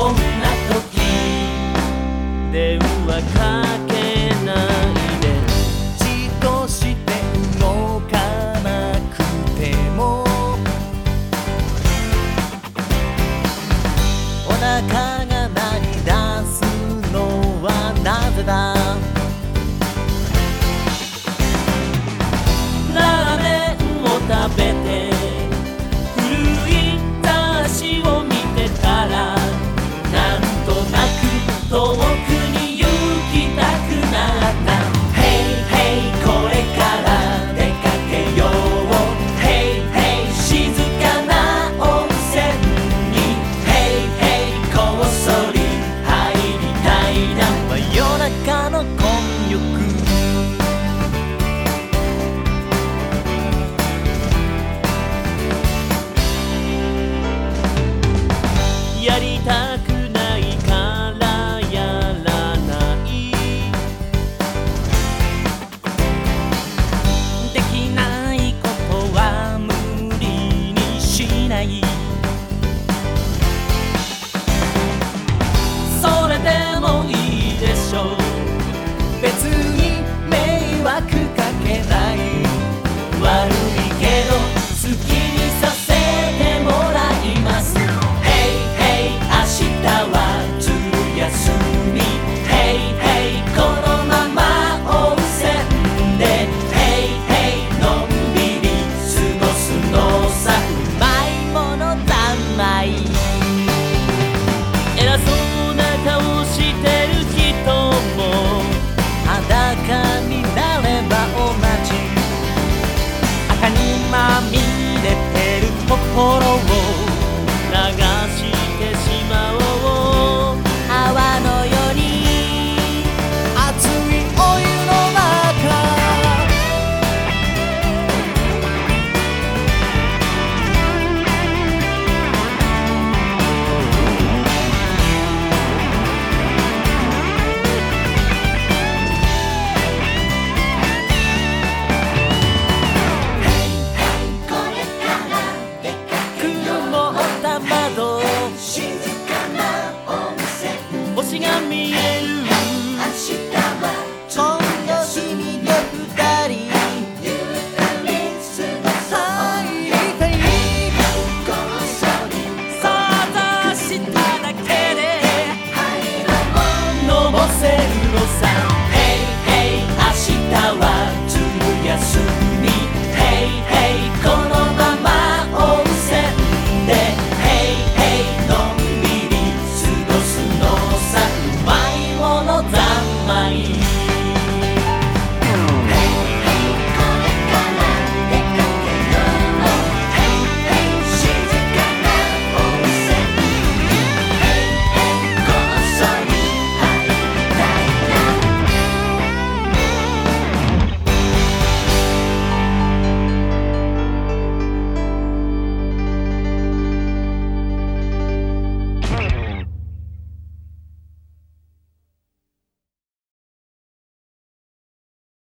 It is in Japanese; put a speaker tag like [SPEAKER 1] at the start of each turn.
[SPEAKER 1] そんな時。電話かけないで。じっとして動かなくても。お腹が鳴り出すのはなぜだ。ラーメンを食べりたい